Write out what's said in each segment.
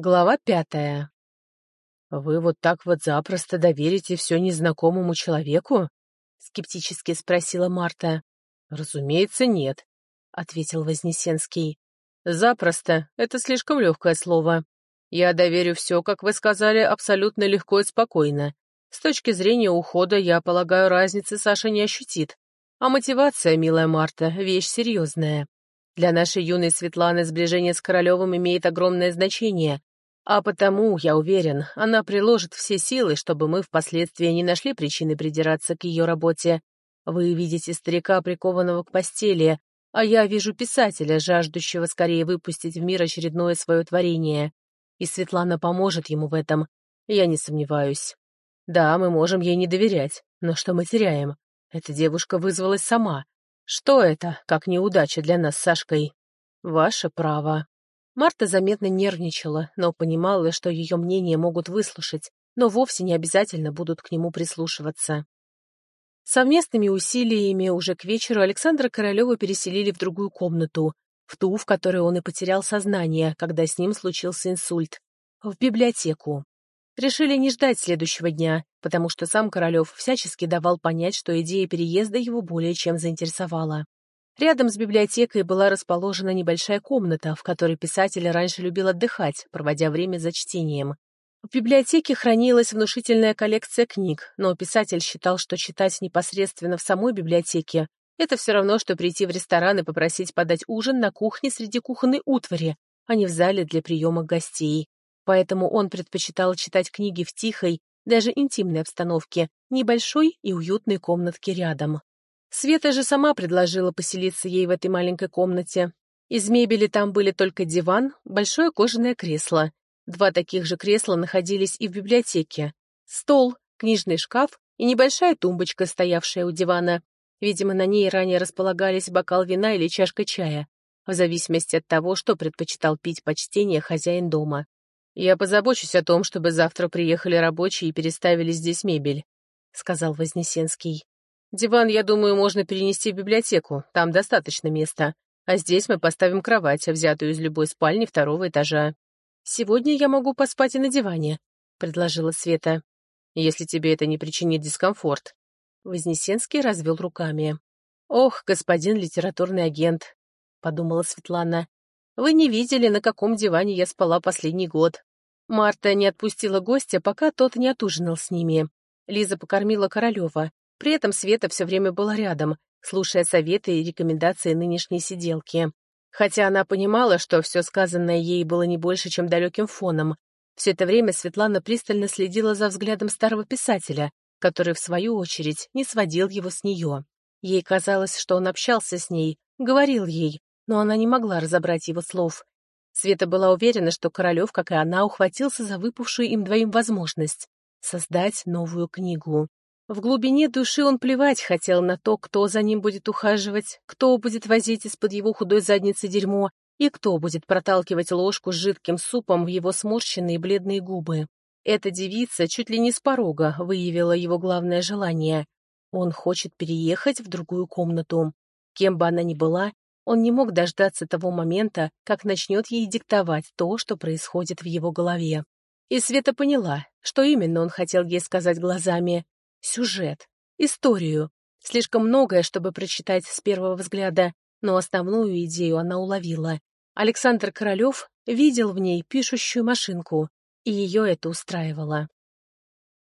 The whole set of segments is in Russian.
Глава пятая. «Вы вот так вот запросто доверите все незнакомому человеку?» — скептически спросила Марта. «Разумеется, нет», — ответил Вознесенский. «Запросто — это слишком легкое слово. Я доверю все, как вы сказали, абсолютно легко и спокойно. С точки зрения ухода, я полагаю, разницы Саша не ощутит. А мотивация, милая Марта, вещь серьезная. Для нашей юной Светланы сближение с Королевым имеет огромное значение, а потому, я уверен, она приложит все силы, чтобы мы впоследствии не нашли причины придираться к ее работе. Вы видите старика, прикованного к постели, а я вижу писателя, жаждущего скорее выпустить в мир очередное свое творение. И Светлана поможет ему в этом, я не сомневаюсь. Да, мы можем ей не доверять, но что мы теряем? Эта девушка вызвалась сама. Что это, как неудача для нас с Сашкой? Ваше право. Марта заметно нервничала, но понимала, что ее мнение могут выслушать, но вовсе не обязательно будут к нему прислушиваться. Совместными усилиями уже к вечеру Александра Королева переселили в другую комнату, в ту, в которой он и потерял сознание, когда с ним случился инсульт, в библиотеку. Решили не ждать следующего дня, потому что сам Королев всячески давал понять, что идея переезда его более чем заинтересовала. Рядом с библиотекой была расположена небольшая комната, в которой писатель раньше любил отдыхать, проводя время за чтением. В библиотеке хранилась внушительная коллекция книг, но писатель считал, что читать непосредственно в самой библиотеке — это все равно, что прийти в ресторан и попросить подать ужин на кухне среди кухонной утвари, а не в зале для приема гостей. Поэтому он предпочитал читать книги в тихой, даже интимной обстановке, небольшой и уютной комнатке рядом. Света же сама предложила поселиться ей в этой маленькой комнате. Из мебели там были только диван, большое кожаное кресло. Два таких же кресла находились и в библиотеке. Стол, книжный шкаф и небольшая тумбочка, стоявшая у дивана. Видимо, на ней ранее располагались бокал вина или чашка чая, в зависимости от того, что предпочитал пить почтение хозяин дома. «Я позабочусь о том, чтобы завтра приехали рабочие и переставили здесь мебель», — сказал Вознесенский. Диван, я думаю, можно перенести в библиотеку, там достаточно места. А здесь мы поставим кровать, взятую из любой спальни второго этажа. Сегодня я могу поспать и на диване, — предложила Света. Если тебе это не причинит дискомфорт. Вознесенский развел руками. «Ох, господин литературный агент», — подумала Светлана. «Вы не видели, на каком диване я спала последний год. Марта не отпустила гостя, пока тот не отужинал с ними. Лиза покормила Королева, при этом Света все время была рядом, слушая советы и рекомендации нынешней сиделки. Хотя она понимала, что все сказанное ей было не больше, чем далеким фоном. Все это время Светлана пристально следила за взглядом старого писателя, который, в свою очередь, не сводил его с нее. Ей казалось, что он общался с ней, говорил ей, но она не могла разобрать его слов. Света была уверена, что Королев, как и она, ухватился за выпавшую им двоим возможность — создать новую книгу. В глубине души он плевать хотел на то, кто за ним будет ухаживать, кто будет возить из-под его худой задницы дерьмо и кто будет проталкивать ложку с жидким супом в его сморщенные бледные губы. Эта девица чуть ли не с порога выявила его главное желание. Он хочет переехать в другую комнату. Кем бы она ни была, он не мог дождаться того момента, как начнет ей диктовать то, что происходит в его голове. И Света поняла, что именно он хотел ей сказать глазами, Сюжет, историю. Слишком многое, чтобы прочитать с первого взгляда, но основную идею она уловила. Александр Королёв видел в ней пишущую машинку, и ее это устраивало.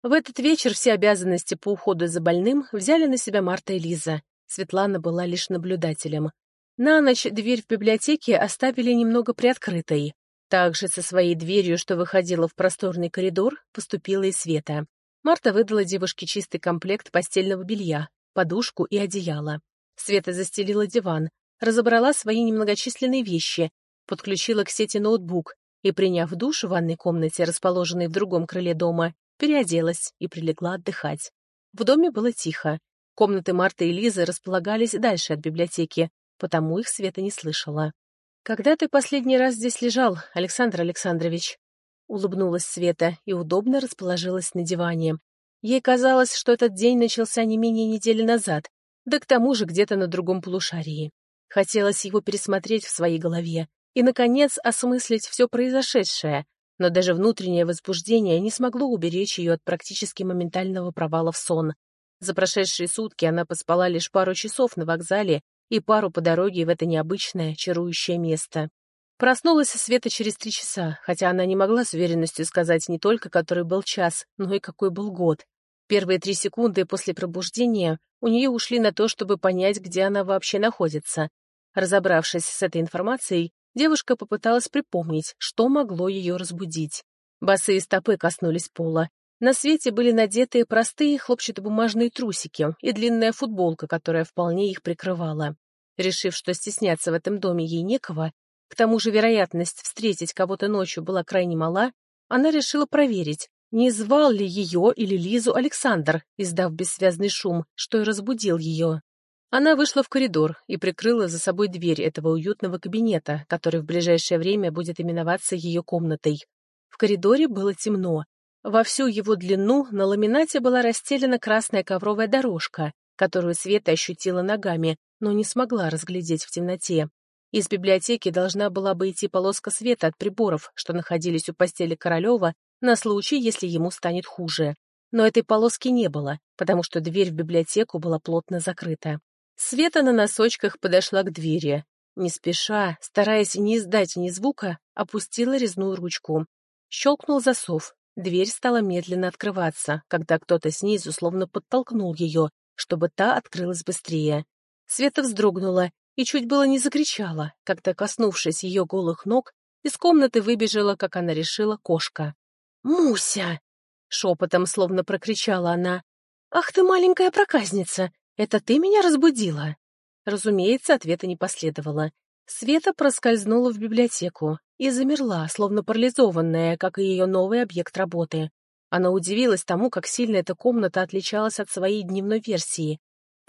В этот вечер все обязанности по уходу за больным взяли на себя Марта и Лиза. Светлана была лишь наблюдателем. На ночь дверь в библиотеке оставили немного приоткрытой. Также со своей дверью, что выходила в просторный коридор, поступила и Света. Марта выдала девушке чистый комплект постельного белья, подушку и одеяло. Света застелила диван, разобрала свои немногочисленные вещи, подключила к сети ноутбук и, приняв душ в ванной комнате, расположенной в другом крыле дома, переоделась и прилегла отдыхать. В доме было тихо. Комнаты Марты и Лизы располагались дальше от библиотеки, потому их Света не слышала. «Когда ты последний раз здесь лежал, Александр Александрович?» Улыбнулась Света и удобно расположилась на диване. Ей казалось, что этот день начался не менее недели назад, да к тому же где-то на другом полушарии. Хотелось его пересмотреть в своей голове и, наконец, осмыслить все произошедшее, но даже внутреннее возбуждение не смогло уберечь ее от практически моментального провала в сон. За прошедшие сутки она поспала лишь пару часов на вокзале и пару по дороге в это необычное, чарующее место. Проснулась Света через три часа, хотя она не могла с уверенностью сказать не только, который был час, но и какой был год. Первые три секунды после пробуждения у нее ушли на то, чтобы понять, где она вообще находится. Разобравшись с этой информацией, девушка попыталась припомнить, что могло ее разбудить. Босые стопы коснулись пола. На свете были надеты простые хлопчатобумажные трусики и длинная футболка, которая вполне их прикрывала. Решив, что стесняться в этом доме ей некого, к тому же вероятность встретить кого-то ночью была крайне мала, она решила проверить, не звал ли ее или Лизу Александр, издав бессвязный шум, что и разбудил ее. Она вышла в коридор и прикрыла за собой дверь этого уютного кабинета, который в ближайшее время будет именоваться ее комнатой. В коридоре было темно. Во всю его длину на ламинате была расстелена красная ковровая дорожка, которую Света ощутила ногами, но не смогла разглядеть в темноте. Из библиотеки должна была бы идти полоска света от приборов, что находились у постели Королева, на случай, если ему станет хуже. Но этой полоски не было, потому что дверь в библиотеку была плотно закрыта. Света на носочках подошла к двери. Не спеша, стараясь не издать ни звука, опустила резную ручку. Щелкнул засов. Дверь стала медленно открываться, когда кто-то снизу словно подтолкнул ее, чтобы та открылась быстрее. Света вздрогнула и чуть было не закричала, когда, коснувшись ее голых ног, из комнаты выбежала, как она решила, кошка. «Муся!» — шепотом словно прокричала она. «Ах ты, маленькая проказница! «Это ты меня разбудила?» Разумеется, ответа не последовало. Света проскользнула в библиотеку и замерла, словно парализованная, как и ее новый объект работы. Она удивилась тому, как сильно эта комната отличалась от своей дневной версии.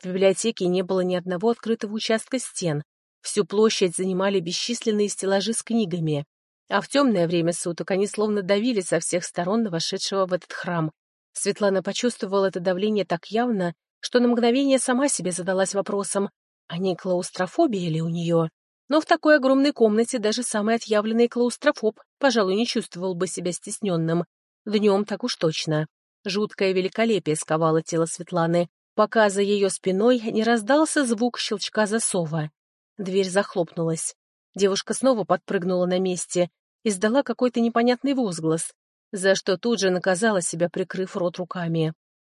В библиотеке не было ни одного открытого участка стен. Всю площадь занимали бесчисленные стеллажи с книгами. А в темное время суток они словно давили со всех сторон на вошедшего в этот храм. Светлана почувствовала это давление так явно, что на мгновение сама себе задалась вопросом, а не клаустрофобия ли у нее? Но в такой огромной комнате даже самый отъявленный клаустрофоб, пожалуй, не чувствовал бы себя стесненным. Днем так уж точно. Жуткое великолепие сковало тело Светланы, пока за ее спиной не раздался звук щелчка засова. Дверь захлопнулась. Девушка снова подпрыгнула на месте, и издала какой-то непонятный возглас, за что тут же наказала себя, прикрыв рот руками.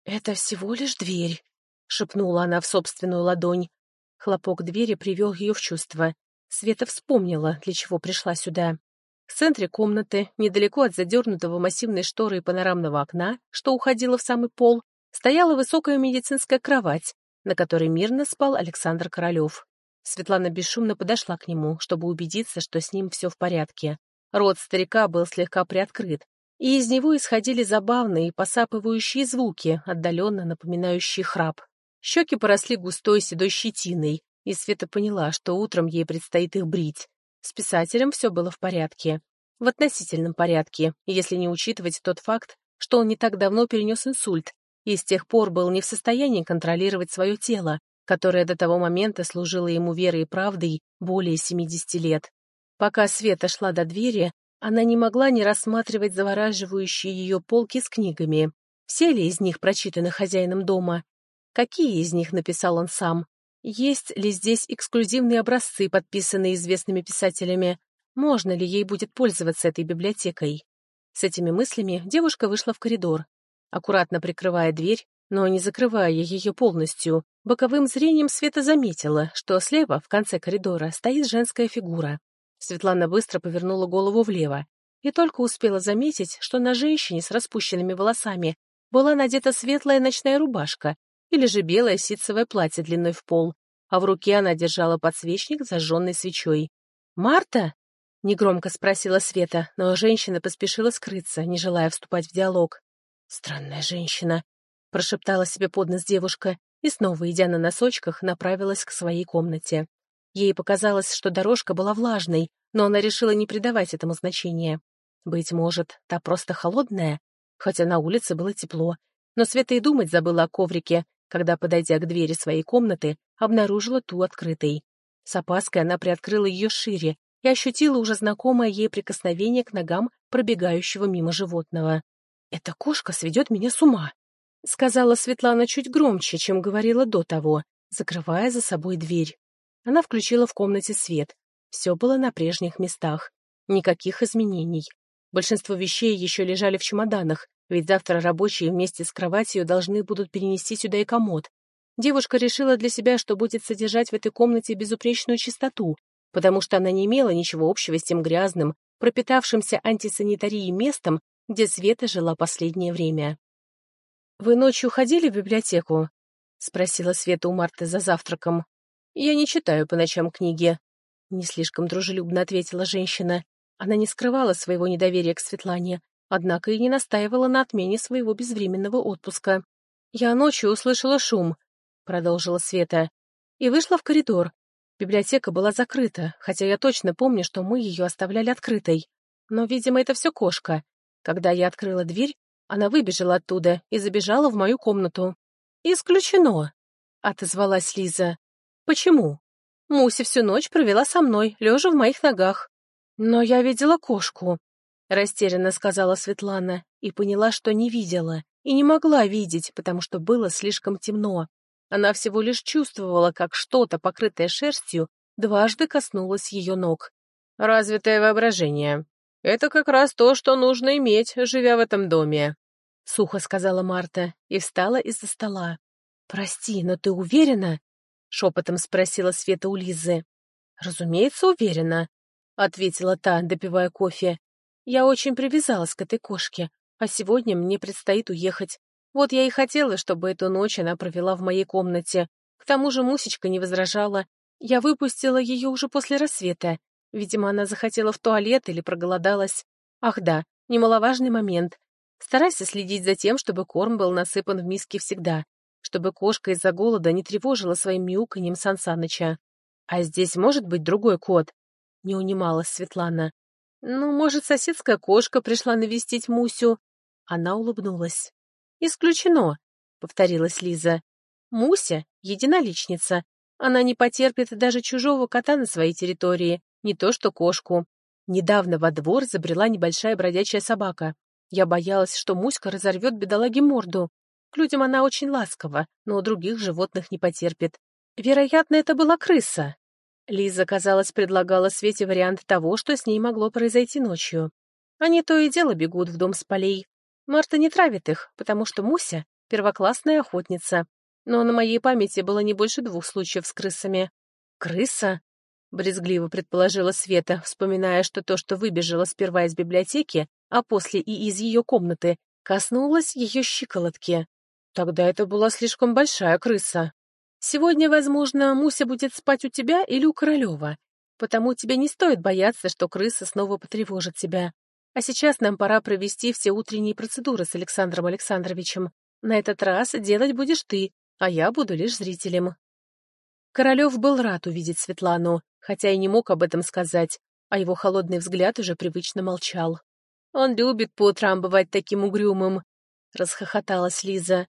«Это всего лишь дверь», — шепнула она в собственную ладонь. Хлопок двери привел ее в чувство. Света вспомнила, для чего пришла сюда. В центре комнаты, недалеко от задернутого массивной шторы и панорамного окна, что уходило в самый пол, стояла высокая медицинская кровать, на которой мирно спал Александр Королев. Светлана бесшумно подошла к нему, чтобы убедиться, что с ним все в порядке. Рот старика был слегка приоткрыт, и из него исходили забавные посапывающие звуки, отдаленно напоминающие храп. Щеки поросли густой седой щетиной, и Света поняла, что утром ей предстоит их брить. С писателем все было в порядке. В относительном порядке, если не учитывать тот факт, что он не так давно перенес инсульт и с тех пор был не в состоянии контролировать свое тело, которое до того момента служило ему верой и правдой более 70 лет. Пока Света шла до двери, она не могла не рассматривать завораживающие ее полки с книгами. Все ли из них прочитаны хозяином дома? Какие из них написал он сам? Есть ли здесь эксклюзивные образцы, подписанные известными писателями? Можно ли ей будет пользоваться этой библиотекой? С этими мыслями девушка вышла в коридор. Аккуратно прикрывая дверь, но не закрывая ее полностью, боковым зрением Света заметила, что слева, в конце коридора, стоит женская фигура. Светлана быстро повернула голову влево и только успела заметить, что на женщине с распущенными волосами была надета светлая ночная рубашка или же белое ситцевое платье длиной в пол, а в руке она держала подсвечник с зажженной свечой. «Марта?» — негромко спросила Света, но женщина поспешила скрыться, не желая вступать в диалог. «Странная женщина», — прошептала себе под нос девушка и, снова идя на носочках, направилась к своей комнате. Ей показалось, что дорожка была влажной, но она решила не придавать этому значения. Быть может, та просто холодная, хотя на улице было тепло. Но Света и думать забыла о коврике, когда, подойдя к двери своей комнаты, обнаружила ту открытой. С опаской она приоткрыла ее шире и ощутила уже знакомое ей прикосновение к ногам пробегающего мимо животного. «Эта кошка сведет меня с ума», — сказала Светлана чуть громче, чем говорила до того, закрывая за собой дверь. Она включила в комнате свет. Все было на прежних местах. Никаких изменений. Большинство вещей еще лежали в чемоданах, ведь завтра рабочие вместе с кроватью должны будут перенести сюда и комод. Девушка решила для себя, что будет содержать в этой комнате безупречную чистоту, потому что она не имела ничего общего с тем грязным, пропитавшимся антисанитарией местом, где Света жила последнее время. «Вы ночью ходили в библиотеку?» — спросила Света у Марты за завтраком. «Я не читаю по ночам книги», — не слишком дружелюбно ответила женщина. Она не скрывала своего недоверия к Светлане, однако и не настаивала на отмене своего безвременного отпуска. «Я ночью услышала шум», — продолжила Света, — «и вышла в коридор. Библиотека была закрыта, хотя я точно помню, что мы ее оставляли открытой. Но, видимо, это все кошка. Когда я открыла дверь, она выбежала оттуда и забежала в мою комнату. «Исключено», — отозвалась Лиза. «Почему?» Муся всю ночь провела со мной, лежа в моих ногах. «Но я видела кошку», — растерянно сказала Светлана, и поняла, что не видела, и не могла видеть, потому что было слишком темно. Она всего лишь чувствовала, как что-то, покрытое шерстью, дважды коснулось ее ног. «Развитое воображение. Это как раз то, что нужно иметь, живя в этом доме», — сухо сказала Марта и встала из-за стола. «Прости, но ты уверена?» — шепотом спросила Света у Лизы. «Разумеется, уверена», — ответила та, допивая кофе. «Я очень привязалась к этой кошке, а сегодня мне предстоит уехать. Вот я и хотела, чтобы эту ночь она провела в моей комнате. К тому же Мусечка не возражала. Я выпустила ее уже после рассвета. Видимо, она захотела в туалет или проголодалась. Ах да, немаловажный момент. Старайся следить за тем, чтобы корм был насыпан в миске всегда, чтобы кошка из-за голода не тревожила своим мяуканьем Сансаныча. А здесь может быть другой кот? Не унималась Светлана. Ну, может, соседская кошка пришла навестить Мусю? Она улыбнулась. «Исключено», — повторилась Лиза. «Муся — единоличница. Она не потерпит даже чужого кота на своей территории, не то что кошку. Недавно во двор забрела небольшая бродячая собака. Я боялась, что Муська разорвет бедолаге морду. К людям она очень ласкова, но у других животных не потерпит. Вероятно, это была крыса. Лиза, казалось, предлагала Свете вариант того, что с ней могло произойти ночью. Они то и дело бегут в дом с полей, Марта не травит их, потому что Муся — первоклассная охотница. Но на моей памяти было не больше двух случаев с крысами. «Крыса?» — брезгливо предположила Света, вспоминая, что то, что выбежала сперва из библиотеки, а после и из ее комнаты, коснулось ее щиколотки. Тогда это была слишком большая крыса. Сегодня, возможно, Муся будет спать у тебя или у Королева, потому тебе не стоит бояться, что крыса снова потревожит тебя. А сейчас нам пора провести все утренние процедуры с Александром Александровичем. На этот раз делать будешь ты, а я буду лишь зрителем». Королев был рад увидеть Светлану, хотя и не мог об этом сказать, а его холодный взгляд уже привычно молчал. «Он любит по утрам бывать таким угрюмым», — расхохоталась Лиза.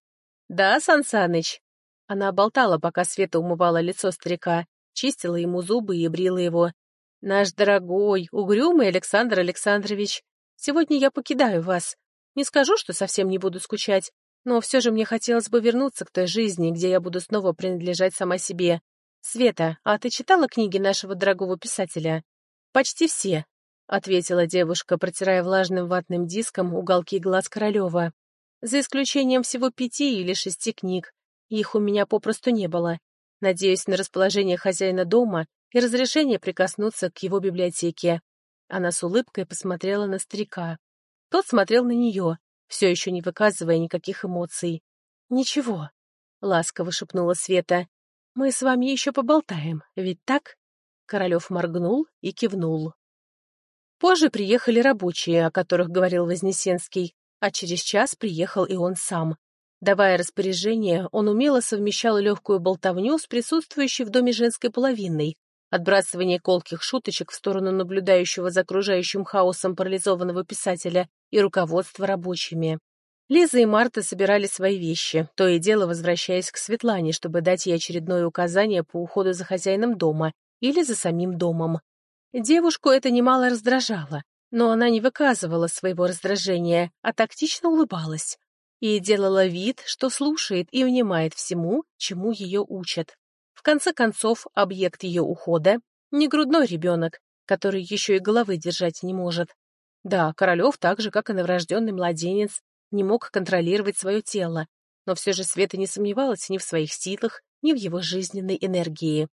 «Да, Сансаныч?» Она болтала, пока Света умывала лицо старика, чистила ему зубы и брила его. «Наш дорогой, угрюмый Александр Александрович, Сегодня я покидаю вас. Не скажу, что совсем не буду скучать, но все же мне хотелось бы вернуться к той жизни, где я буду снова принадлежать сама себе. Света, а ты читала книги нашего дорогого писателя? Почти все, — ответила девушка, протирая влажным ватным диском уголки глаз Королева. За исключением всего пяти или шести книг. Их у меня попросту не было. Надеюсь на расположение хозяина дома и разрешение прикоснуться к его библиотеке. Она с улыбкой посмотрела на старика. Тот смотрел на нее, все еще не выказывая никаких эмоций. «Ничего», — ласково шепнула Света. «Мы с вами еще поболтаем, ведь так?» Королев моргнул и кивнул. Позже приехали рабочие, о которых говорил Вознесенский, а через час приехал и он сам. Давая распоряжение, он умело совмещал легкую болтовню с присутствующей в доме женской половиной, отбрасывание колких шуточек в сторону наблюдающего за окружающим хаосом парализованного писателя и руководства рабочими. Лиза и Марта собирали свои вещи, то и дело возвращаясь к Светлане, чтобы дать ей очередное указание по уходу за хозяином дома или за самим домом. Девушку это немало раздражало, но она не выказывала своего раздражения, а тактично улыбалась и делала вид, что слушает и внимает всему, чему ее учат. В конце концов, объект ее ухода — не грудной ребенок, который еще и головы держать не может. Да, Королев, так же, как и новорожденный младенец, не мог контролировать свое тело, но все же Света не сомневалась ни в своих силах, ни в его жизненной энергии.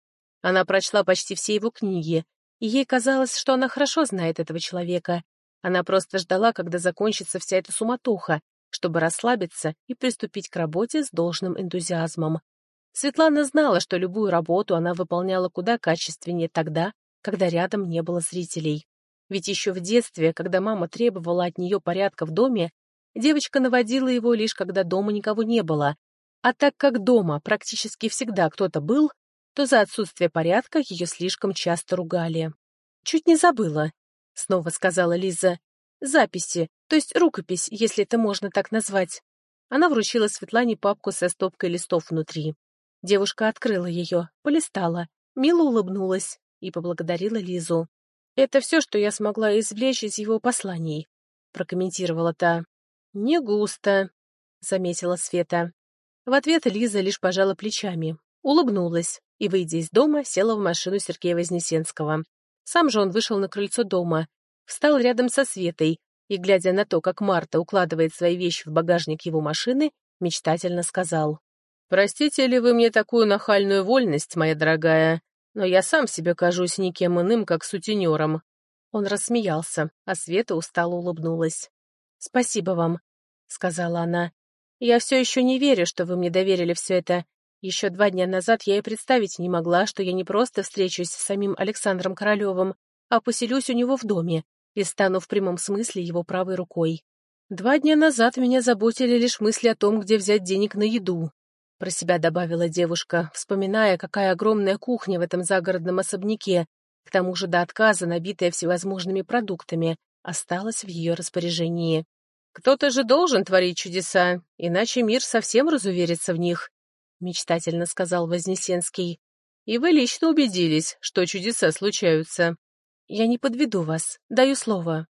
Она прочла почти все его книги, и ей казалось, что она хорошо знает этого человека. Она просто ждала, когда закончится вся эта суматоха, чтобы расслабиться и приступить к работе с должным энтузиазмом. Светлана знала, что любую работу она выполняла куда качественнее тогда, когда рядом не было зрителей. Ведь еще в детстве, когда мама требовала от нее порядка в доме, девочка наводила его лишь когда дома никого не было. А так как дома практически всегда кто-то был, то за отсутствие порядка ее слишком часто ругали. «Чуть не забыла», — снова сказала Лиза. «Записи, то есть рукопись, если это можно так назвать». Она вручила Светлане папку со стопкой листов внутри. Девушка открыла ее, полистала, мило улыбнулась и поблагодарила Лизу. «Это все, что я смогла извлечь из его посланий», — прокомментировала та. «Не густо», — заметила Света. В ответ Лиза лишь пожала плечами, улыбнулась и, выйдя из дома, села в машину Сергея Вознесенского. Сам же он вышел на крыльцо дома, встал рядом со Светой и, глядя на то, как Марта укладывает свои вещи в багажник его машины, мечтательно сказал. «Простите ли вы мне такую нахальную вольность, моя дорогая, но я сам себе кажусь никем иным, как сутенером». Он рассмеялся, а Света устало улыбнулась. «Спасибо вам», — сказала она. «Я все еще не верю, что вы мне доверили все это. Еще два дня назад я и представить не могла, что я не просто встречусь с самим Александром Королевым, а поселюсь у него в доме и стану в прямом смысле его правой рукой. Два дня назад меня заботили лишь мысли о том, где взять денег на еду. Про себя добавила девушка, вспоминая, какая огромная кухня в этом загородном особняке, к тому же до отказа, набитая всевозможными продуктами, осталась в ее распоряжении. «Кто-то же должен творить чудеса, иначе мир совсем разуверится в них», — мечтательно сказал Вознесенский. «И вы лично убедились, что чудеса случаются». «Я не подведу вас, даю слово».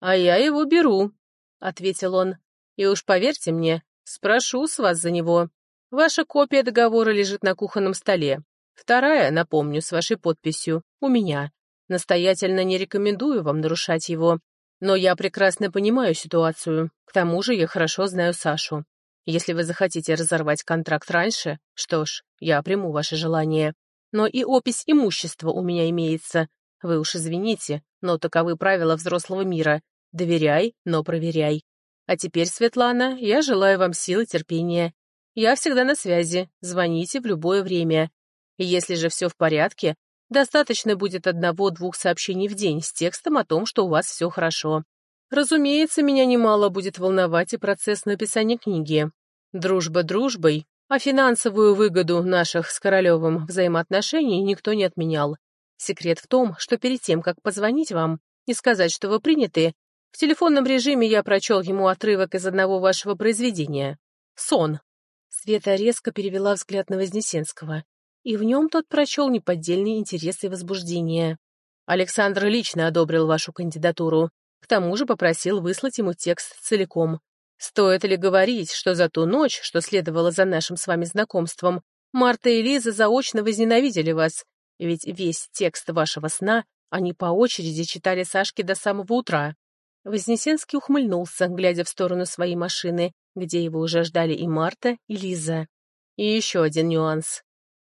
«А я его беру», — ответил он. «И уж поверьте мне, спрошу с вас за него. Ваша копия договора лежит на кухонном столе. Вторая, напомню, с вашей подписью, у меня. Настоятельно не рекомендую вам нарушать его. Но я прекрасно понимаю ситуацию. К тому же я хорошо знаю Сашу. Если вы захотите разорвать контракт раньше, что ж, я приму ваше желание. Но и опись имущества у меня имеется. Вы уж извините, но таковы правила взрослого мира. Доверяй, но проверяй. А теперь, Светлана, я желаю вам силы терпения. Я всегда на связи, звоните в любое время. Если же все в порядке, Достаточно будет одного-двух сообщений в день с текстом о том, что у вас все хорошо. Разумеется, меня немало будет волновать и процесс написания книги. Дружба дружбой, а финансовую выгоду наших с Королевым взаимоотношений никто не отменял. Секрет в том, что перед тем, как позвонить вам и сказать, что вы приняты, в телефонном режиме я прочел ему отрывок из одного вашего произведения. «Сон». Света резко перевела взгляд на Вознесенского и в нем тот прочел неподдельные интересы и возбуждение. Александр лично одобрил вашу кандидатуру, к тому же попросил выслать ему текст целиком. Стоит ли говорить, что за ту ночь, что следовало за нашим с вами знакомством, Марта и Лиза заочно возненавидели вас, ведь весь текст вашего сна они по очереди читали Сашке до самого утра. Вознесенский ухмыльнулся, глядя в сторону своей машины, где его уже ждали и Марта, и Лиза. И еще один нюанс.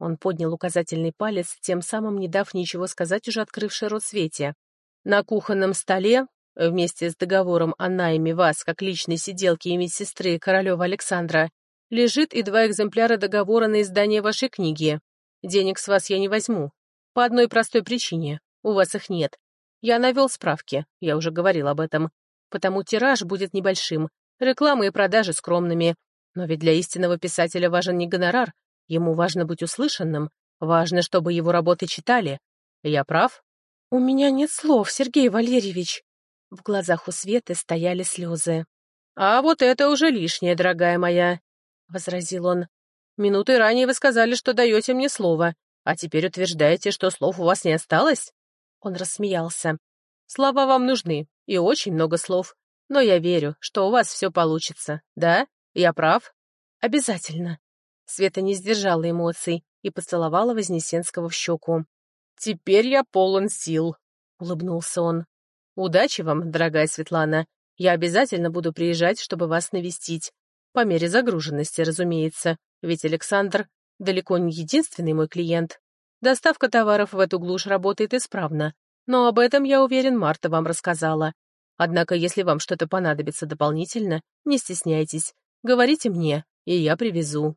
Он поднял указательный палец, тем самым не дав ничего сказать уже открывшей рот Свете. «На кухонном столе, вместе с договором о найме вас как личной сиделки и медсестры Королева Александра, лежит и два экземпляра договора на издание вашей книги. Денег с вас я не возьму. По одной простой причине. У вас их нет. Я навел справки, я уже говорил об этом. Потому тираж будет небольшим, реклама и продажи скромными. Но ведь для истинного писателя важен не гонорар, Ему важно быть услышанным, важно, чтобы его работы читали. Я прав? «У меня нет слов, Сергей Валерьевич!» В глазах у Светы стояли слезы. «А вот это уже лишнее, дорогая моя!» — возразил он. «Минуты ранее вы сказали, что даете мне слово, а теперь утверждаете, что слов у вас не осталось?» Он рассмеялся. «Слова вам нужны, и очень много слов. Но я верю, что у вас все получится. Да? Я прав?» «Обязательно». Света не сдержала эмоций и поцеловала Вознесенского в щеку. «Теперь я полон сил», — улыбнулся он. «Удачи вам, дорогая Светлана. Я обязательно буду приезжать, чтобы вас навестить. По мере загруженности, разумеется, ведь Александр далеко не единственный мой клиент. Доставка товаров в эту глушь работает исправно, но об этом, я уверен, Марта вам рассказала. Однако, если вам что-то понадобится дополнительно, не стесняйтесь, говорите мне, и я привезу».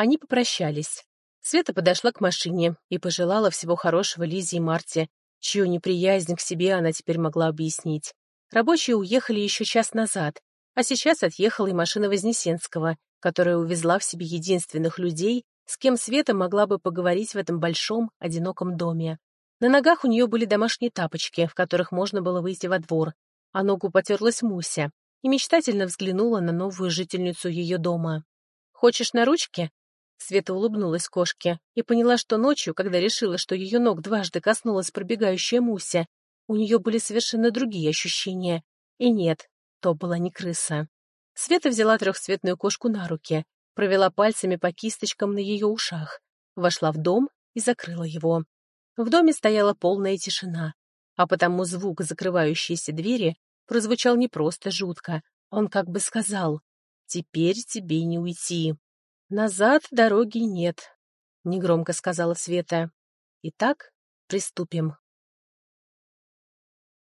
Они попрощались. Света подошла к машине и пожелала всего хорошего Лизе и Марте, чью неприязнь к себе она теперь могла объяснить. Рабочие уехали еще час назад, а сейчас отъехала и машина Вознесенского, которая увезла в себе единственных людей, с кем Света могла бы поговорить в этом большом, одиноком доме. На ногах у нее были домашние тапочки, в которых можно было выйти во двор, а ногу потерлась Муся и мечтательно взглянула на новую жительницу ее дома. «Хочешь на ручке?» Света улыбнулась кошке и поняла, что ночью, когда решила, что ее ног дважды коснулась пробегающая Муся, у нее были совершенно другие ощущения. И нет, то была не крыса. Света взяла трехцветную кошку на руки, провела пальцами по кисточкам на ее ушах, вошла в дом и закрыла его. В доме стояла полная тишина, а потому звук закрывающейся двери прозвучал не просто жутко, он как бы сказал «Теперь тебе не уйти». «Назад дороги нет», — негромко сказала Света. «Итак, приступим».